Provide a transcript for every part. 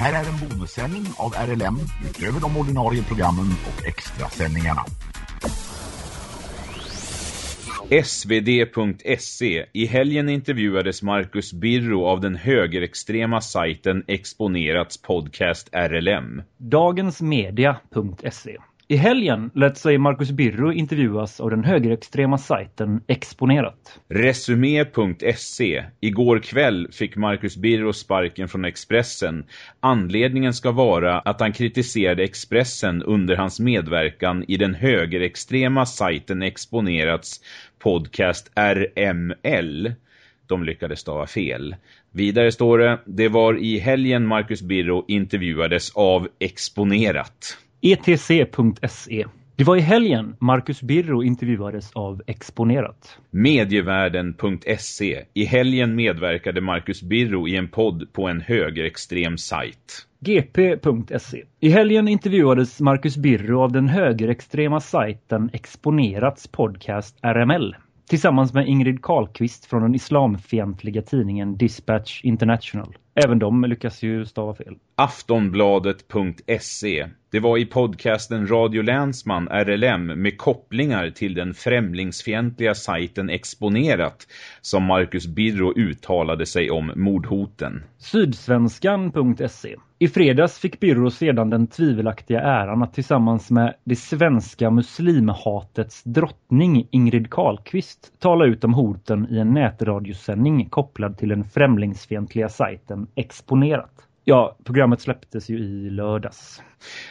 här är en bonussändning av RLM utöver de ordinarie programmen och extra sändningarna. svd.se I helgen intervjuades Marcus Birro av den högerextrema sajten Exponerats podcast RLM. Dagensmedia.se i helgen lät sig Marcus Birro intervjuas av den högerextrema sajten Exponerat. Resumé.se Igår kväll fick Marcus Birro sparken från Expressen. Anledningen ska vara att han kritiserade Expressen under hans medverkan i den högerextrema sajten Exponerats podcast RML. De lyckades stava fel. Vidare står det, det var i helgen Marcus Birro intervjuades av Exponerat etc.se. Det var i helgen Marcus Birro intervjuades av Exponerat. Medievärlden.se. I helgen medverkade Marcus Birro i en podd på en högerextrem sajt. GP.se. I helgen intervjuades Marcus Birro av den högerextrema sajten Exponerats podcast RML tillsammans med Ingrid Karlqvist från den islamfientliga tidningen Dispatch International. Även de lyckas ju stava fel. Aftonbladet.se Det var i podcasten Radio Länsman RLM med kopplingar till den främlingsfientliga sajten Exponerat som Marcus Birro uttalade sig om mordhoten. Sydsvenskan.se I fredags fick Birro sedan den tvivelaktiga äran att tillsammans med det svenska muslimhatets drottning Ingrid Karlqvist tala ut om hoten i en nätradiosändning kopplad till den främlingsfientliga sajten Exponerat. Ja, programmet släpptes ju i lördags.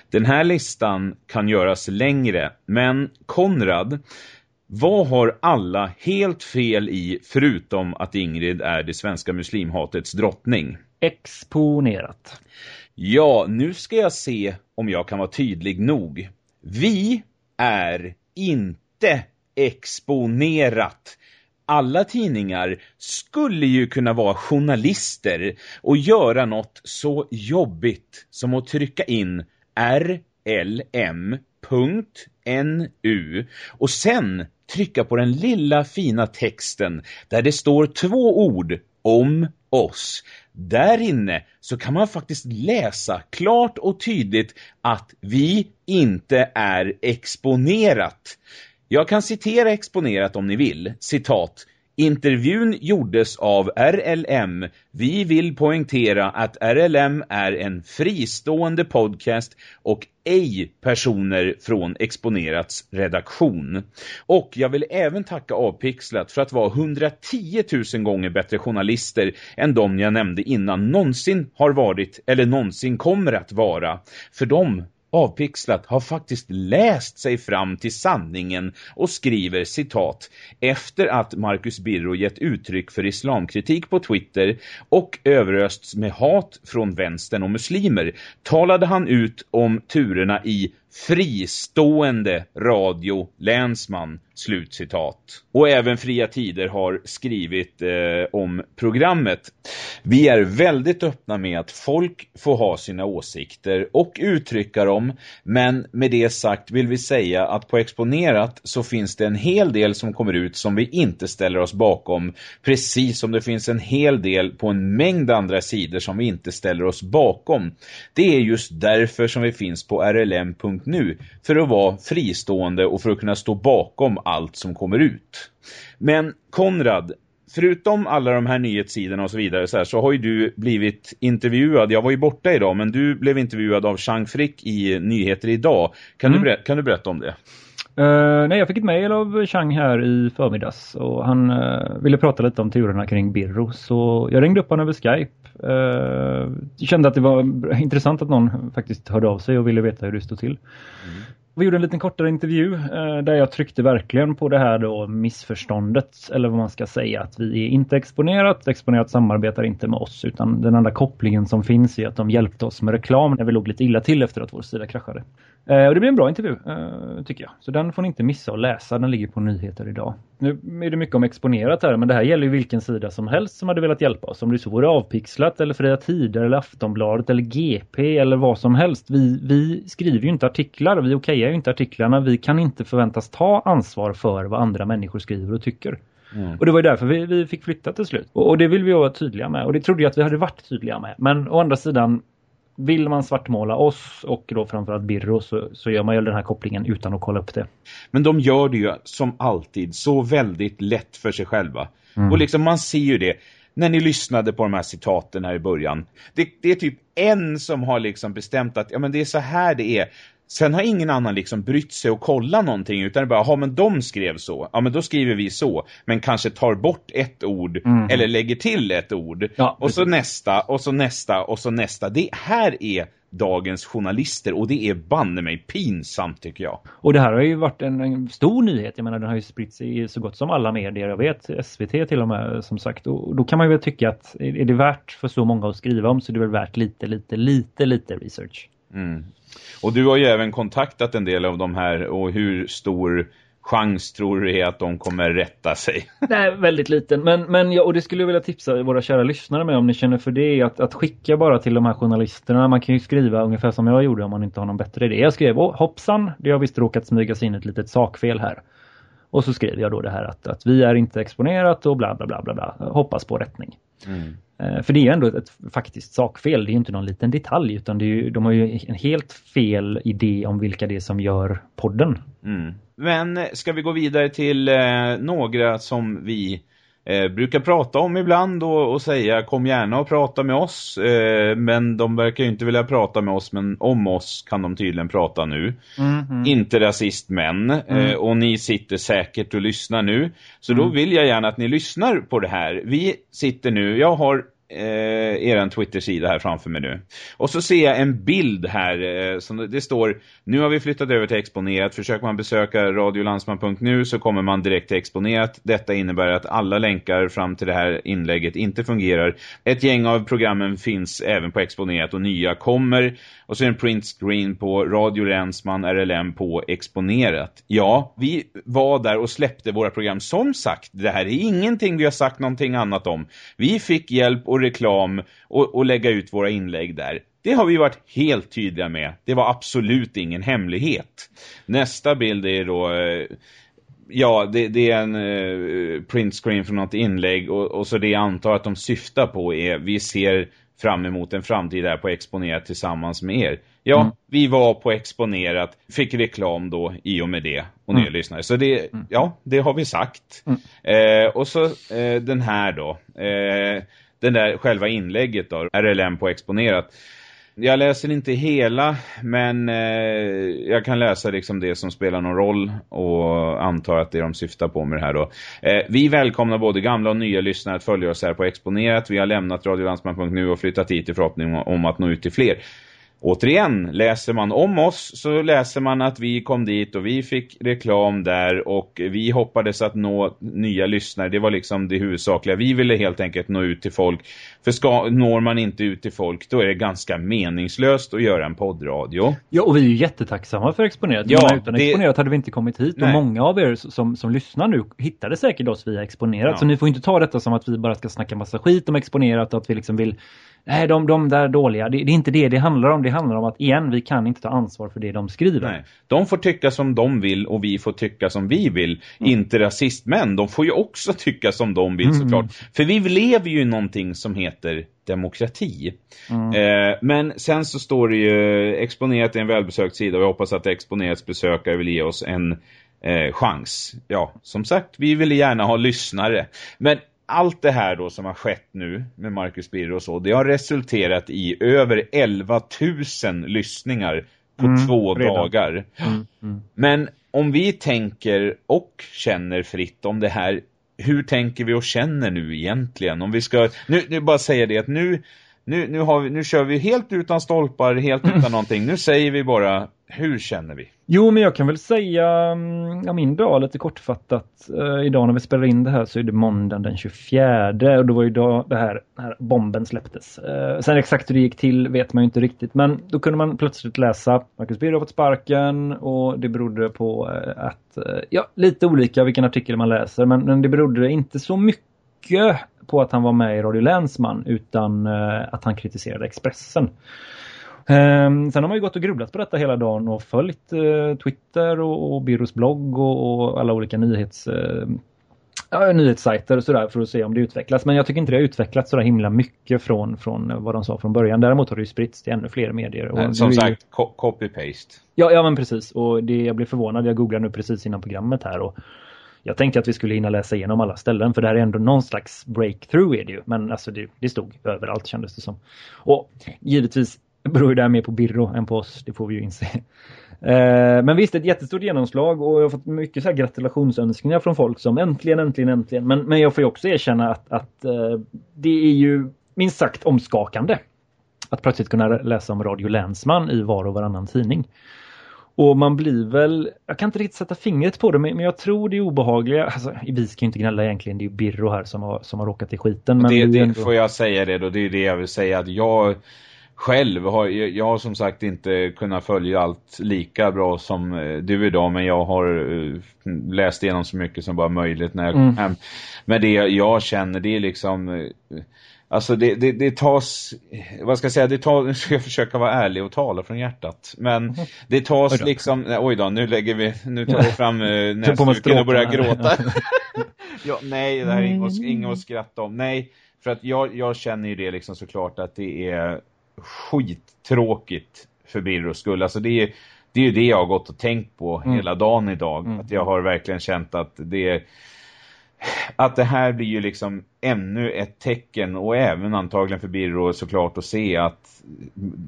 Den här listan kan göras längre, men Konrad, vad har alla helt fel i förutom att Ingrid är det svenska muslimhatets drottning? Exponerat. Ja, nu ska jag se om jag kan vara tydlig nog. Vi är inte exponerat alla tidningar skulle ju kunna vara journalister och göra något så jobbigt som att trycka in rlm.nu och sen trycka på den lilla fina texten där det står två ord om oss. Där inne så kan man faktiskt läsa klart och tydligt att vi inte är exponerat. Jag kan citera exponerat om ni vill. Citat. Intervjun gjordes av RLM. Vi vill poängtera att RLM är en fristående podcast och ej personer från Exponerats redaktion. Och jag vill även tacka Avpixlat för att vara 110 000 gånger bättre journalister än de jag nämnde innan någonsin har varit eller någonsin kommer att vara. För dem Avpixlat har faktiskt läst sig fram till sanningen och skriver citat efter att Marcus Birro gett uttryck för islamkritik på Twitter och överösts med hat från vänstern och muslimer talade han ut om turerna i fristående radio Länsman slutcitat. Och även Fria Tider har skrivit eh, om programmet. Vi är väldigt öppna med att folk får ha sina åsikter och uttrycka dem. Men med det sagt vill vi säga att på Exponerat så finns det en hel del som kommer ut som vi inte ställer oss bakom. Precis som det finns en hel del på en mängd andra sidor som vi inte ställer oss bakom. Det är just därför som vi finns på rlm.nu. För att vara fristående och för att kunna stå bakom allt som kommer ut. Men Konrad, förutom alla de här nyhetssidorna och så vidare så, här, så har ju du blivit intervjuad. Jag var ju borta idag men du blev intervjuad av Chang Frick i Nyheter idag. Kan, mm. du, kan du berätta om det? Uh, nej, jag fick ett mejl av Chang här i förmiddags och han uh, ville prata lite om turerna kring Birro. Så jag ringde upp honom över Skype. Uh, kände att det var intressant att någon faktiskt hörde av sig och ville veta hur det stod till. Mm. Vi gjorde en liten kortare intervju eh, där jag tryckte verkligen på det här då missförståndet eller vad man ska säga att vi är inte exponerat. Exponerat samarbetar inte med oss utan den enda kopplingen som finns är att de hjälpte oss med reklam när vi låg lite illa till efter att vår sida kraschade. Eh, och det blev en bra intervju eh, tycker jag. Så den får ni inte missa att läsa. Den ligger på nyheter idag. Nu är det mycket om exponerat här men det här gäller ju vilken sida som helst som hade velat hjälpa oss. Om det så vore avpixlat eller Fria Tider eller Aftonbladet eller GP eller vad som helst. Vi, vi skriver ju inte artiklar. Vi okejar ju inte artiklarna. Vi kan inte förväntas ta ansvar för vad andra människor skriver och tycker. Mm. Och det var ju därför vi, vi fick flytta till slut. Och, och, det vill vi vara tydliga med. Och det trodde jag att vi hade varit tydliga med. Men å andra sidan vill man svartmåla oss och då framförallt Birro så, så gör man ju den här kopplingen utan att kolla upp det. Men de gör det ju som alltid så väldigt lätt för sig själva. Mm. Och liksom man ser ju det när ni lyssnade på de här citaten här i början. Det, det, är typ en som har liksom bestämt att ja men det är så här det är. Sen har ingen annan liksom brytt sig och kolla någonting utan bara, ja men de skrev så. Ja men då skriver vi så. Men kanske tar bort ett ord mm. eller lägger till ett ord. Ja, och så nästa och så nästa och så nästa. Det här är dagens journalister och det är banne mig pinsamt tycker jag. Och det här har ju varit en, en, stor nyhet. Jag menar den har ju spritt sig i så gott som alla medier. Jag vet SVT till och med som sagt. Och då kan man ju väl tycka att är det värt för så många att skriva om så är det väl värt lite, lite, lite, lite research. Mm. Och du har ju även kontaktat en del av de här och hur stor chans tror du är att de kommer rätta sig? Nej, väldigt liten. Men, men ja, och det skulle jag vilja tipsa våra kära lyssnare med om ni känner för det. Att, att skicka bara till de här journalisterna. Man kan ju skriva ungefär som jag gjorde om man inte har någon bättre idé. Jag skrev, hoppsan, det har visst råkat smygas in ett litet sakfel här. Och så skrev jag då det här att, att vi är inte exponerat och bla bla bla bla bla. Hoppas på rättning. Mm. Eh, för det är ju ändå ett, faktiskt sakfel. Det är ju inte någon liten detalj utan det är ju, de har ju en helt fel idé om vilka det är som gör podden. Mm. Men ska vi gå vidare till eh, några som vi eh, brukar prata om ibland och, och, säga kom gärna och prata med oss. Eh, men de verkar ju inte vilja prata med oss men om oss kan de tydligen prata nu. Mm, mm. Inte rasistmän. Mm. Eh, och ni sitter säkert och lyssnar nu. Så då mm. vill jag gärna att ni lyssnar på det här. Vi sitter nu, jag har eh, er Twitter-sida här framför mig nu. Och så ser jag en bild här eh, som det står nu har vi flyttat över till Exponerat. Försöker man besöka radiolandsman.nu så kommer man direkt till Exponerat. Detta innebär att alla länkar fram till det här inlägget inte fungerar. Ett gäng av programmen finns även på Exponerat och nya kommer. Och så är en print screen på Radio Länsman RLM på Exponerat. Ja, vi var där och släppte våra program. Som sagt, det här är ingenting vi har sagt någonting annat om. Vi fick hjälp och reklam och, och lägga ut våra inlägg där. Det har vi varit helt tydliga med. Det var absolut ingen hemlighet. Nästa bild är då... Eh, ja, det, det, är en uh, printscreen från något inlägg och, och, så det jag antar att de syftar på är vi ser fram emot en framtid där på Exponerat tillsammans med er. Ja, mm. vi var på Exponerat, fick reklam då i och med det och mm. nya lyssnare. Så det, mm. ja, det har vi sagt. Mm. Eh, och så eh, den här då. Eh, den där själva inlägget då, RLM på Exponerat. Jag läser inte hela, men eh, jag kan läsa liksom det som spelar någon roll och antar att det är de syftar på med det här då. Eh, vi välkomnar både gamla och nya lyssnare att följa oss här på Exponerat. Vi har lämnat radiolandsman.nu och flyttat hit i förhoppning om att nå ut till fler. Återigen, läser man om oss så läser man att vi kom dit och vi fick reklam där och vi hoppades att nå nya lyssnare. Det var liksom det huvudsakliga. Vi ville helt enkelt nå ut till folk. För ska, når man inte ut till folk då är det ganska meningslöst att göra en poddradio. Ja, och vi är ju jättetacksamma för Exponerat. Ja, utan det... Exponerat hade vi inte kommit hit. Nej. Och många av er som, som lyssnar nu hittade säkert oss via Exponerat. Ja. Så ni får inte ta detta som att vi bara ska snacka massa skit om Exponerat och att vi liksom vill Nej, de, de där dåliga. Det, det, är inte det det handlar om. Det handlar om att igen, vi kan inte ta ansvar för det de skriver. Nej. De får tycka som de vill och vi får tycka som vi vill. Mm. Inte rasistmän. De får ju också tycka som de vill mm. såklart. För vi lever ju i någonting som heter demokrati. Mm. Eh, men sen så står det ju exponerat i en välbesökt sida och jag hoppas att exponerats besökare vill ge oss en eh, chans. Ja, som sagt, vi vill gärna ha lyssnare. Men allt det här då som har skett nu med Marcus Birro och så, det har resulterat i över 11 000 lyssningar på mm, två redan. dagar. Mm, mm. Men om vi tänker och känner fritt om det här, hur tänker vi och känner nu egentligen? Om vi ska, nu, nu bara säga det att nu, nu, nu, har vi, nu kör vi helt utan stolpar, helt utan någonting. Nu säger vi bara hur känner vi? Jo, men jag kan väl säga mm, ja, min dag lite kortfattat. Uh, idag när vi spelar in det här så är det måndagen den 24 och då var ju då det här, den här bomben släpptes. Uh, sen exakt hur det gick till vet man ju inte riktigt, men då kunde man plötsligt läsa Marcus Birro har fått sparken och det berodde på uh, att, ja, lite olika vilken artikel man läser, men, men det berodde inte så mycket på att han var med i Radio Länsman utan att han kritiserade Expressen. Um, sen har man ju gått och grubblat på detta hela dagen och följt uh, Twitter och, och Birros blogg och, alla olika nyhets... Uh, ja, nyhetssajter och sådär för att se om det utvecklas. Men jag tycker inte det har utvecklats så himla mycket från, från vad de sa från början. Däremot har det ju spritts till ännu fler medier. Och Som sagt, ju... copy-paste. Ja, ja, men precis. Och det, jag blev förvånad. Jag googlade nu precis innan programmet här och jag tänkte att vi skulle hinna läsa igenom alla ställen för det här är ändå någon slags breakthrough är det ju. Men alltså det, det stod överallt kändes det som. Och givetvis beror det här mer på Birro än på oss, det får vi ju inse. Eh, men visst, ett jättestort genomslag och jag har fått mycket så här gratulationsönskningar från folk som äntligen, äntligen, äntligen. Men, men jag får ju också erkänna att, att eh, det är ju minst sagt omskakande att plötsligt kunna läsa om Radio Länsman i var och varannan tidning. Och man blir väl, jag kan inte riktigt sätta fingret på det, men jag tror det är obehagliga. Alltså, vi ska inte gnälla egentligen, det är ju Birro här som har, som har råkat i skiten. Men det, det ändå... får jag säga det då, det är det jag vill säga att jag själv har jag har som sagt inte kunnat följa allt lika bra som eh, du idag men jag har eh, läst igenom så mycket som bara möjligt när jag kom mm. hem. Men det jag känner det är liksom eh, alltså det, det, det tas vad ska jag säga, det tar, nu ska jag försöka vara ärlig och tala från hjärtat. Men det tas oj liksom, oj då, nu lägger vi, nu tar vi fram uh, näsduken och börjar gråta. ja, nej, det här är inget, inget att skratta om. Nej, för att jag, jag känner ju det liksom såklart att det är skittråkigt för Birros skull. Alltså det är, det är ju det jag har gått och tänkt på mm. hela dagen idag. Mm. Att jag har verkligen känt att det är att det här blir ju liksom ännu ett tecken och även antagligen för Birro såklart att se att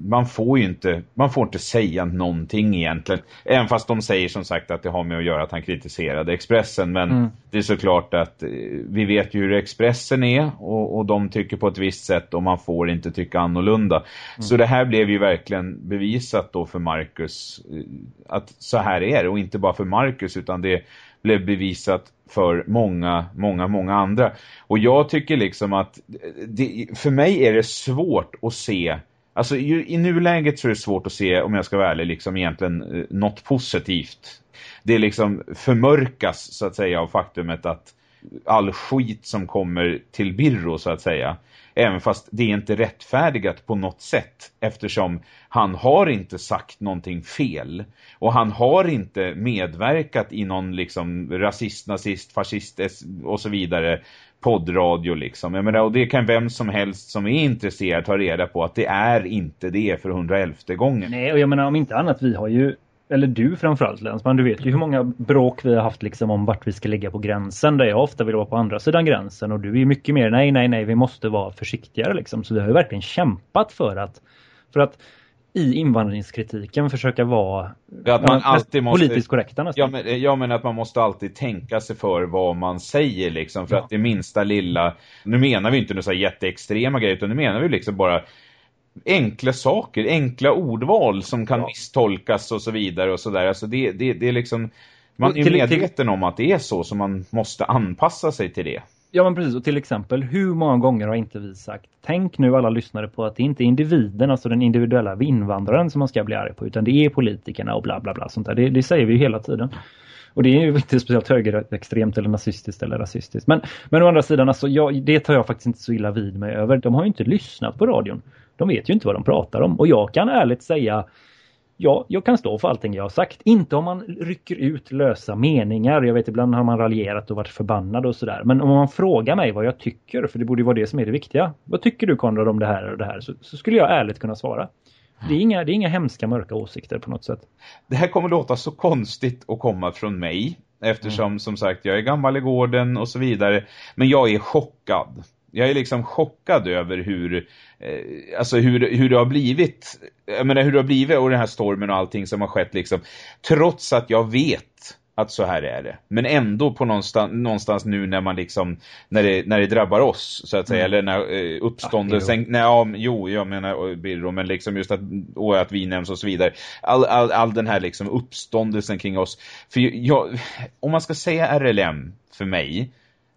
man får ju inte man får inte säga någonting egentligen. Även fast de säger som sagt att det har med att göra att han kritiserade Expressen. Men mm. det är såklart att eh, vi vet ju hur Expressen är och, och de tycker på ett visst sätt och man får inte tycka annorlunda. Mm. Så det här blev ju verkligen bevisat då för Marcus eh, att så här är det och inte bara för Marcus utan det blev bevisat för många, många, många andra. Och jag tycker liksom att det, för mig är det svårt att se Alltså i nuläget så är det svårt att se, om jag ska vara ärlig, liksom egentligen eh, något positivt. Det liksom förmörkas så att säga av faktumet att all skit som kommer till Birro så att säga Även fast det är inte rättfärdigat på något sätt eftersom han har inte sagt någonting fel. Och han har inte medverkat i någon liksom rasist, nazist, fascist och så vidare poddradio liksom. Jag menar, och det kan vem som helst som är intresserad ta reda på att det är inte det för 111 gången. Nej, och jag menar om inte annat, vi har ju eller du framförallt Länsman, du vet ju hur många bråk vi har haft liksom om vart vi ska ligga på gränsen där jag ofta vill vara på andra sidan gränsen och du är mycket mer nej nej nej vi måste vara försiktigare liksom så vi har ju verkligen kämpat för att för att i invandringskritiken försöka vara att man alltid måste, politiskt korrekta nästan. Ja men, jag menar att man måste alltid tänka sig för vad man säger liksom för ja. att det minsta lilla nu menar vi inte några så jätteextrema grejer utan nu menar vi liksom bara enkla saker, enkla ordval som kan ja. misstolkas och så vidare och så där. Alltså det, det, det är liksom man är medveten om att det är så så man måste anpassa sig till det. Ja men precis, och till exempel hur många gånger har inte vi sagt tänk nu alla lyssnare på att det inte är individen, alltså den individuella invandraren som man ska bli arg på utan det är politikerna och bla bla bla sånt där. Det, det säger vi ju hela tiden. Och det är ju inte speciellt högerextremt eller nazistiskt eller rasistiskt. Men, men å andra sidan, alltså, jag, det tar jag faktiskt inte så illa vid mig över. De har ju inte lyssnat på radion. De vet ju inte vad de pratar om. Och jag kan ärligt säga ja, jag kan stå för allting jag har sagt. Inte om man rycker ut lösa meningar. Jag vet ibland har man raljerat och varit förbannad och sådär. Men om man frågar mig vad jag tycker, för det borde vara det som är det viktiga. Vad tycker du Konrad om det här och det här? Så, så skulle jag ärligt kunna svara. Det är, inga, det är inga hemska mörka åsikter på något sätt. Det här kommer låta så konstigt att komma från mig. Eftersom mm. som sagt jag är gammal i gården och så vidare. Men jag är chockad jag är liksom chockad över hur eh, alltså hur, hur det har blivit jag menar hur det har blivit och den här stormen och allting som har skett liksom trots att jag vet att så här är det. Men ändå på någonstans, någonstans nu när man liksom när det, när det drabbar oss så att säga, mm. eller när eh, uppståndelsen, ja, nej, ja, jo, jag menar Birro, men liksom just att, och att vi nämns och så vidare. All, all, all den här liksom uppståndelsen kring oss. För jag, om man ska säga RLM för mig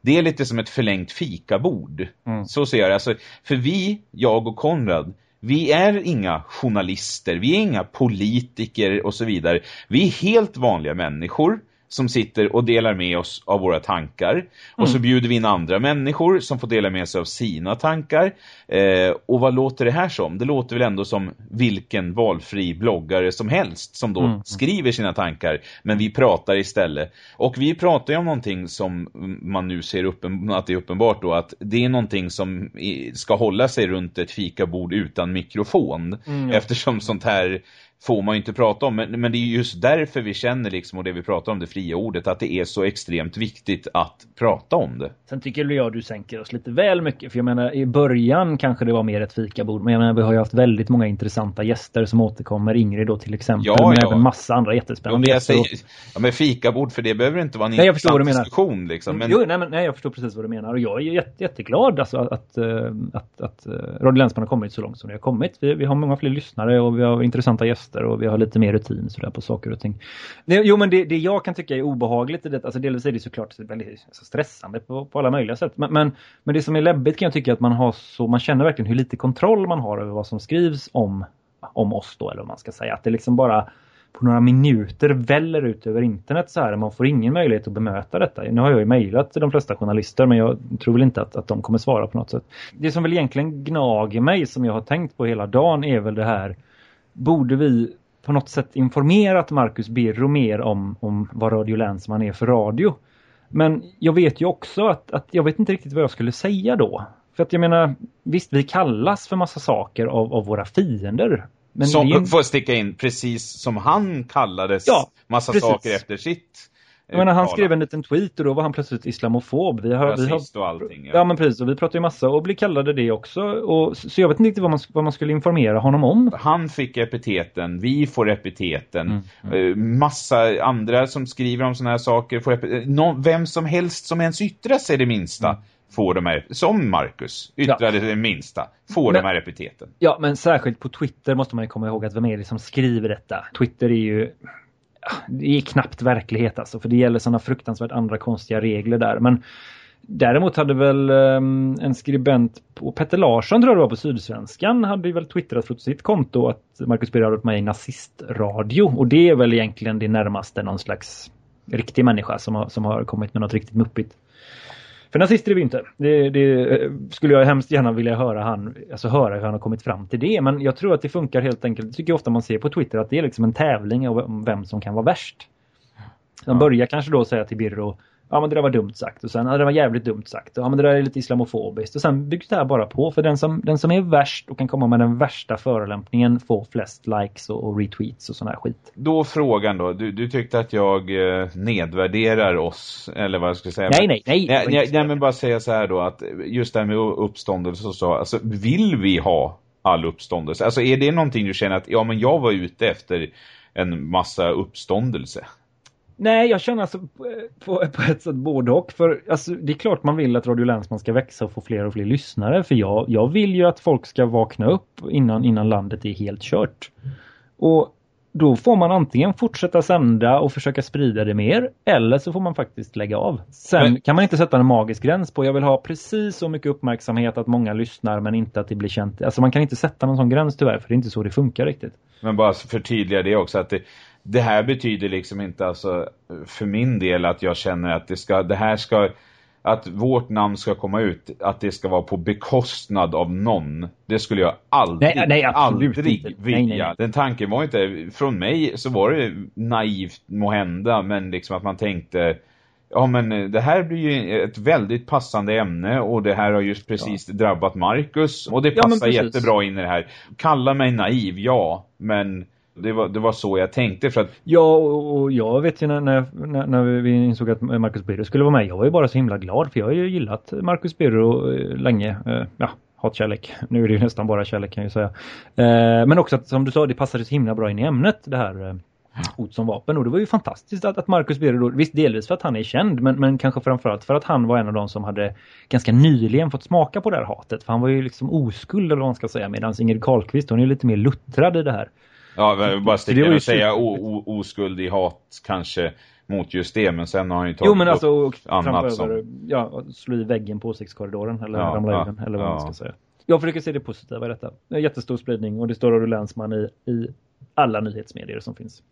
det är lite som ett förlängt fikabord. Mm. Så ser jag det. Alltså, för vi, jag och Konrad, vi är inga journalister, vi är inga politiker och så vidare. Vi är helt vanliga människor som sitter och delar med oss av våra tankar. Och så bjuder vi in andra människor som får dela med sig av sina tankar. Eh, och vad låter det här som? Det låter väl ändå som vilken valfri bloggare som helst som då Mm. skriver sina tankar. Men vi pratar istället. Och vi pratar ju om någonting som man nu ser uppen, att det är uppenbart då att det är någonting som ska hålla sig runt ett fikabord utan mikrofon. Mm, ja. Eftersom sånt här får man ju inte prata om. Men, men det är just därför vi känner liksom, och det vi pratar om, det fria ordet, att det är så extremt viktigt att prata om det. Sen tycker jag du sänker oss lite väl mycket. För jag menar i början kanske det var mer ett fikabord. Men jag menar vi har ju haft väldigt många intressanta gäster som återkommer. Ingrid då till exempel. Ja, men ja. även massa andra Ja, jättespännande jag gäster. säger, ja, men fikabord, för det behöver inte vara en Nej, intressant menar. diskussion. Liksom. Men, Jo, nej, men, nej, jag förstår precis vad du menar. Och jag är jätte, jätteglad alltså, att, att, eh, att, att eh, Radio Länsman har kommit så långt som det har kommit. Vi, vi har många fler lyssnare och vi har intressanta gäster och vi har lite mer rutin så där på saker och ting. Jo, men det, det jag kan tycka är obehagligt i det, alltså delvis är det såklart väldigt alltså, stressande på, på alla möjliga sätt. Men, men, men det som är läbbigt kan jag tycka att man har så, man känner verkligen hur lite kontroll man har över vad som skrivs om, om oss då, eller vad man ska säga. Att det liksom bara på några minuter väller ut över internet så här. Man får ingen möjlighet att bemöta detta. Nu har jag ju mejlat till de flesta journalister men jag tror väl inte att, att de kommer svara på något sätt. Det som väl egentligen gnager mig som jag har tänkt på hela dagen är väl det här. Borde vi på något sätt informerat Marcus Birro mer om, om vad Radio Länsman är för radio? Men jag vet ju också att, att jag vet inte riktigt vad jag skulle säga då. För att jag menar, visst vi kallas för massa saker av, av våra fiender. Men som, ju- Får sticka in, precis som han kallades Ja, massa precis. saker efter sitt Jag menar, han skrev en liten tweet och då var han plötsligt islamofob. Vi har, vi har, och allting. ja men precis, och vi pratar ju massa och blir kallade det också. Och, så jag vet inte riktigt vad man, vad man skulle informera honom om. Han fick epiteten, vi får epiteten. Mm, Eh, Massa andra som skriver om såna här saker får epiteten. Nå, vem som helst som ens yttrar sig det minsta Mm. får de här, som Marcus yttrade det minsta, får Men- de här epiteten. Ja, men särskilt på Twitter måste man ju komma ihåg att vem är det som skriver detta? Twitter är ju ja, det är knappt verklighet alltså, för det gäller sådana fruktansvärt andra konstiga regler där. Men däremot hade väl ehm, en skribent på Petter Larsson tror jag det var på Sydsvenskan hade ju väl twittrat från sitt konto att Marcus Birro hade varit med i nazistradio och det är väl egentligen det närmaste någon slags riktig människa som har, som har kommit med något riktigt muppigt. För nazister är vi inte. Det, det skulle jag hemskt gärna vilja höra, han, alltså höra hur han har kommit fram till det. Men jag tror att det funkar helt enkelt. Det tycker jag ofta man ser på Twitter att det är liksom en tävling om vem som kan vara värst. De Ja. börjar kanske då säga till Birro Ja men det där var dumt sagt och sen ja, det var jävligt dumt sagt. Ja men det där är lite islamofobiskt och sen byggs det här bara på för den som, den som är värst och kan komma med den värsta förolämpningen får flest likes och, och retweets och sån här skit. Då frågan då, du, du tyckte att jag eh, nedvärderar oss, eller vad jag ska säga. Nej nej nej. Nej, nej, nej men bara säga så här då att just det här med uppståndelse och så, alltså vill vi ha all uppståndelse? Alltså är det någonting du känner att, ja men jag var ute efter en massa uppståndelse? Nej, jag känner alltså på, på, ett sätt både och. För alltså, det är klart man vill att Radio Länsman ska växa och få fler och fler lyssnare. För jag, jag vill ju att folk ska vakna upp innan, innan landet är helt kört. Och då får man antingen fortsätta sända och försöka sprida det mer. Eller så får man faktiskt lägga av. Sen Men- kan man inte sätta en magisk gräns på. Jag vill ha precis så mycket uppmärksamhet att många lyssnar men inte att det blir känt. Alltså man kan inte sätta någon sån gräns tyvärr för det är inte så det funkar riktigt. Men bara förtydliga det också att det, det här betyder liksom inte alltså för min del att jag känner att det ska, det här ska att vårt namn ska komma ut, att det ska vara på bekostnad av någon. Det skulle jag aldrig, Nej, nej, aldrig inte. vilja. Nej, nej. Den tanken var inte, från mig så var det naivt måhända, men liksom att man tänkte Ja men det här blir ju ett väldigt passande ämne och det här har just precis drabbat Marcus och det Ja, passar precis. jättebra in i det här. Kalla mig naiv, ja, men det var, det var så jag tänkte för att Ja, och och jag vet ju när, när, när vi insåg att Marcus Birro skulle vara med. Jag var ju bara så himla glad för jag har ju gillat Marcus Birro eh, länge. Eh, Ja, hatkärlek. Nu är det ju nästan bara kärlek kan jag ju säga. Eh, Men också att som du sa, det passade så himla bra in i ämnet det här eh, hot som vapen. Och det var ju fantastiskt att, att Marcus Birro då, visst delvis för att han är känd men, men kanske framförallt för att han var en av de som hade ganska nyligen fått smaka på det här hatet. För han var ju liksom oskuld eller vad man ska säga medan Ingrid Carlqvist hon är lite mer luttrad i det här. Ja, bara sticka in och säga o, o, oskuld i hat kanske mot just det, men sen har han ju tagit Jo men alltså och annat som... ja, slå i väggen på åsiktskorridoren eller Ja, ramla ja, den eller vad ja. man ska säga. Jag försöker se det positiva i detta. Det är jättestor spridning och det står Radio Länsman i, i alla nyhetsmedier som finns.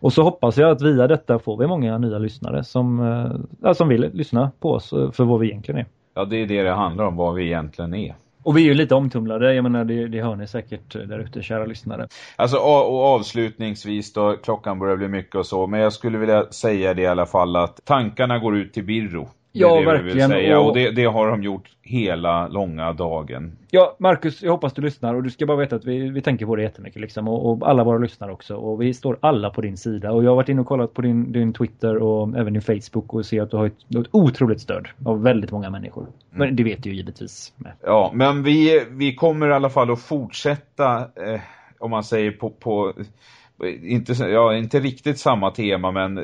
Och så hoppas jag att via detta får vi många nya lyssnare som, ja, som vill lyssna på oss för vad vi egentligen är. Ja, det är det det handlar om, vad vi egentligen är. Och vi är ju lite omtumlade, jag menar det, det hör ni säkert eh, där ute, kära lyssnare. Alltså och avslutningsvis då, klockan börjar bli mycket och så, men jag skulle vilja säga det i alla fall att tankarna går ut till Birro. Ja, det verkligen. Säga. Och, och det, det, har de gjort hela långa dagen. Ja, Marcus, jag hoppas du lyssnar och du ska bara veta att vi, vi tänker på det jättemycket liksom. Och, och alla våra lyssnare också. Och vi står alla på din sida. Och jag har varit inne och kollat på din, din Twitter och även din Facebook och ser att du har ett, ett otroligt stöd av väldigt många människor. Mm. Men det vet du ju givetvis. Med. Ja, men vi, vi kommer i alla fall att fortsätta, eh, om man säger på, på inte, ja, inte riktigt samma tema men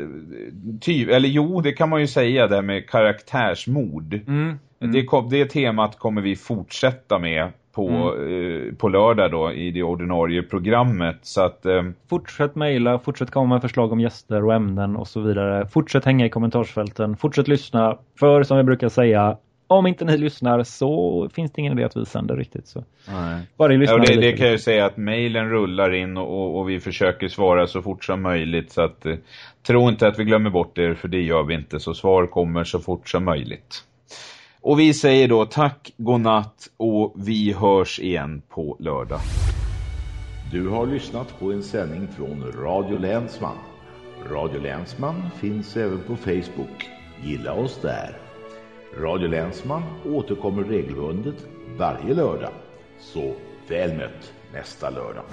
typ, eller jo det kan man ju säga det med karaktärsmord. Mm, mm. Det, det temat kommer vi fortsätta med på, mm. eh, på lördag då i det ordinarie programmet. Så att, eh, fortsätt mejla, fortsätt komma med förslag om gäster och ämnen och så vidare. Fortsätt hänga i kommentarsfälten, fortsätt lyssna. För som vi brukar säga, om inte ni lyssnar så finns det ingen idé att vi sänder riktigt. Så. Nej. Bara lyssna ja, det, det kan jag säga att mejlen rullar in och, och, vi försöker svara så fort som möjligt. Så att, eh, tro inte att vi glömmer bort er för det gör vi inte. Så svar kommer så fort som möjligt. Och vi säger då tack, godnatt och vi hörs igen på lördag. Du har lyssnat på en sändning från Radio Länsman. Radio Länsman finns även på Facebook. Gilla oss där. Radio Länsman återkommer regelbundet varje lördag. Så väl mött nästa lördag.